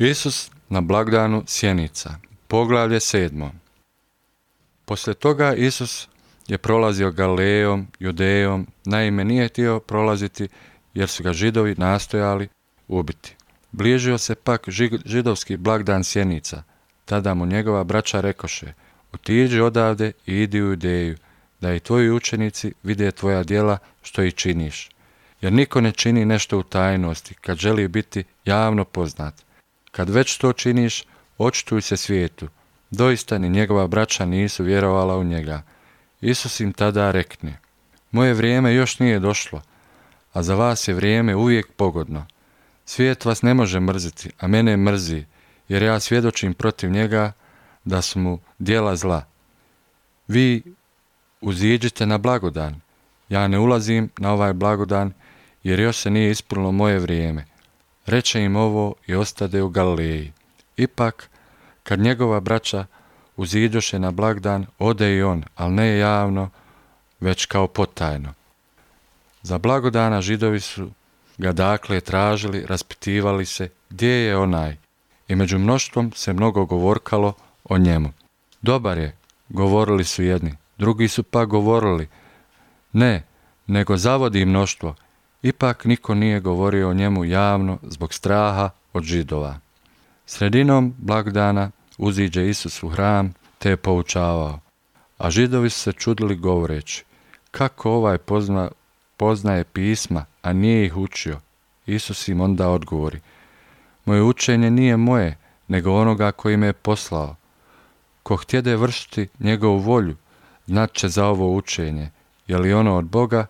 Isus na blagdanu sjenica. Poglavlje sedmo. Poslije toga Isus je prolazio Galilejom, Judejom, naime nije htio prolaziti jer su ga židovi nastojali ubiti. Bližio se pak židovski blagdan sjenica. Tada mu njegova braća rekoše, otiđi odavde i idi u Judeju, da i tvoji učenici vide tvoja djela što i činiš. Jer niko ne čini nešto u tajnosti kad želi biti javno poznat. Kad već to činiš, očituj se svijetu. Doista ni njegova braća nisu vjerovala u njega. Isus im tada rekne, moje vrijeme još nije došlo, a za vas je vrijeme uvijek pogodno. Svijet vas ne može mrziti, a mene mrzi, jer ja svjedočim protiv njega da su mu dijela zla. Vi uziđite na blagodan. Ja ne ulazim na ovaj blagodan, jer još se nije ispunilo moje vrijeme. Reče im ovo i ostade u Galileji. Ipak, kad njegova braća uziđoše na blagdan, ode i on, ali ne javno, već kao potajno. Za blagodana židovi su ga dakle tražili, raspitivali se gdje je onaj i među mnoštvom se mnogo govorkalo o njemu. Dobar je, govorili su jedni, drugi su pa govorili, ne, nego zavodi mnoštvo, ipak niko nije govorio o njemu javno zbog straha od židova. Sredinom blagdana uziđe Isus u hram te je poučavao, a židovi su se čudili govoreći, kako ovaj pozna, poznaje pisma, a nije ih učio. Isus im onda odgovori, moje učenje nije moje, nego onoga koji me je poslao. Ko htjede vršiti njegovu volju, znat će za ovo učenje, je li ono od Boga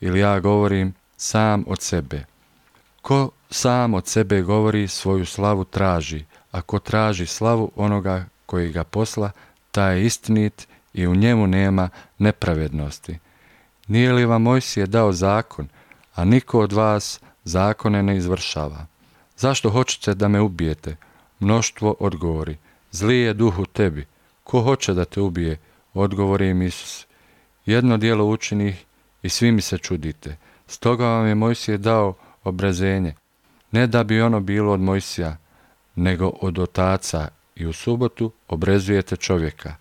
ili ja govorim sam od sebe. Ko sam od sebe govori, svoju slavu traži, a ko traži slavu onoga koji ga posla, taj je istinit i u njemu nema nepravednosti. Nije li vam Mojsije dao zakon, a niko od vas zakone ne izvršava? Zašto hoćete da me ubijete? Mnoštvo odgovori. Zli je duh u tebi. Ko hoće da te ubije? Odgovori im Isus. Jedno dijelo učinih i svi mi se čudite. Stoga vam je Mojsije dao obrazenje. Ne da bi ono bilo od Mojsija, nego od otaca i u subotu obrezujete čovjeka.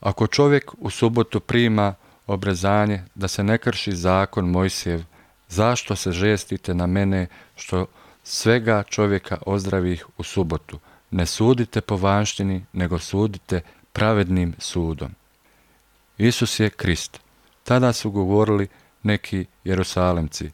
Ako čovjek u subotu prima obrezanje da se ne krši zakon Mojsijev, zašto se žestite na mene što svega čovjeka ozdravih u subotu? Ne sudite po vanštini, nego sudite pravednim sudom. Isus je Krist. Tada su govorili neki Jerusalemci,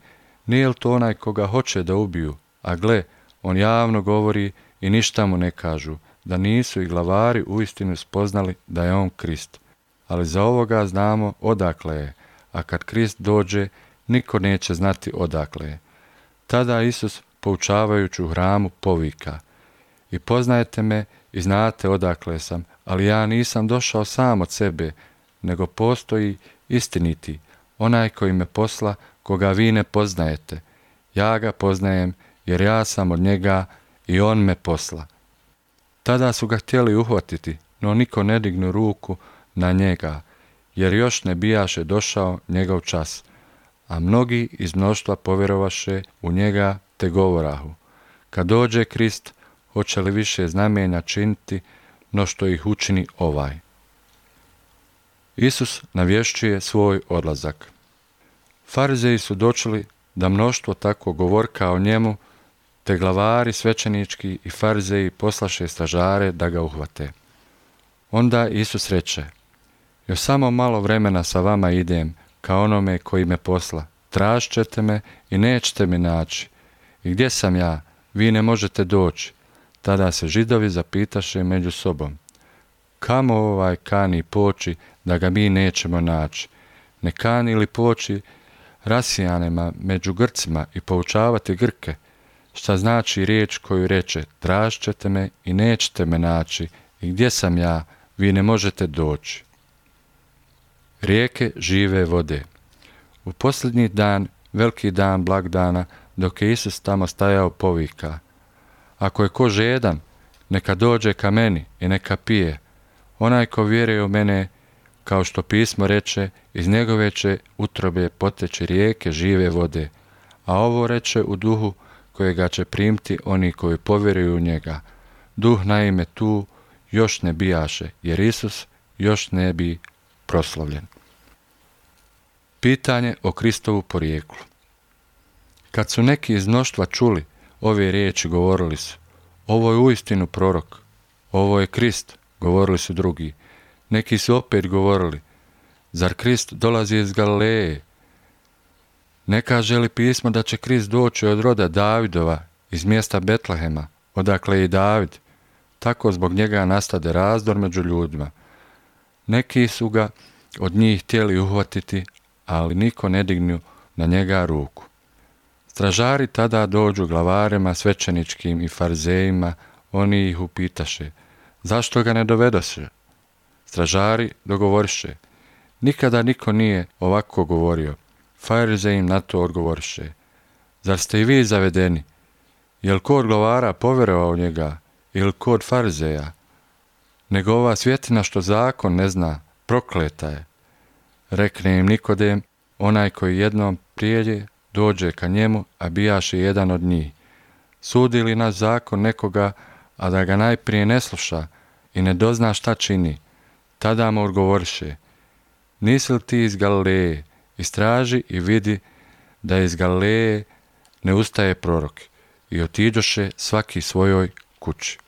nije li to onaj koga hoće da ubiju, a gle, on javno govori i ništa mu ne kažu, da nisu i glavari uistinu spoznali da je on Krist. Ali za ovoga znamo odakle je, a kad Krist dođe, niko neće znati odakle je. Tada Isus, poučavajući u hramu, povika. I poznajete me i znate odakle sam, ali ja nisam došao sam od sebe, nego postoji istiniti, onaj koji me posla, koga vi ne poznajete. Ja ga poznajem, jer ja sam od njega i on me posla. Tada su ga htjeli uhvatiti, no niko ne dignu ruku na njega, jer još ne bijaše došao njegov čas, a mnogi iz mnoštva povjerovaše u njega te govorahu. Kad dođe Krist, hoće li više znamenja činiti, no što ih učini ovaj. Isus navješćuje svoj odlazak. Farizeji su dočeli da mnoštvo tako govorka o njemu te glavari svećenički i farzeji poslaše stražare da ga uhvate. Onda Isus reče, još samo malo vremena sa vama idem, kao onome koji me posla. Tražćete me i nećete mi naći. I gdje sam ja? Vi ne možete doći. Tada se židovi zapitaše među sobom. Kamo ovaj kani poći da ga mi nećemo naći? Ne kani li poći rasijanima među Grcima i poučavati Grke? šta znači riječ koju reče tražćete me i nećete me naći i gdje sam ja, vi ne možete doći. Rijeke žive vode. U posljednji dan, veliki dan blagdana, dok je Isus tamo stajao povika. Ako je ko žedan, neka dođe ka meni i neka pije. Onaj ko vjeruje u mene, kao što pismo reče, iz njegove će utrobe poteći rijeke žive vode. A ovo reče u duhu kojega će primiti oni koji povjeruju u njega. duh naime tu još ne bijaše, jer Isus još ne bi proslavljen. Pitanje o Kristovu porijeklu. Kad su neki iz mnoštva čuli ove riječi, govorili su, ovo je uistinu prorok, ovo je Krist, govorili su drugi. Neki su opet govorili, zar Krist dolazi iz Galileje? Ne kaže li pismo da će Krist doći od roda Davidova iz mjesta Betlehema, odakle je David, tako zbog njega nastade razdor među ljudima. Neki su ga od njih htjeli uhvatiti, ali niko ne dignu na njega ruku. Stražari tada dođu glavarima svećeničkim i farzejima, oni ih upitaše, zašto ga ne dovedoše? Stražari dogovoriše, nikada niko nije ovako govorio. Farize im na to odgovoriše, zar ste i vi zavedeni? Jel ko od glavara povjerovao njega ili kod farzeja? Nego ova svjetina što zakon ne zna, prokleta je. Rekne im Nikodem, onaj koji jednom prijeđe, dođe ka njemu, a bijaše jedan od njih. Sudi li naš zakon nekoga, a da ga najprije ne sluša i ne dozna šta čini, tada mu odgovoriše, nisi li ti iz Galileje, istraži i vidi da iz Galileje ne ustaje prorok i otiđoše svaki svojoj kući.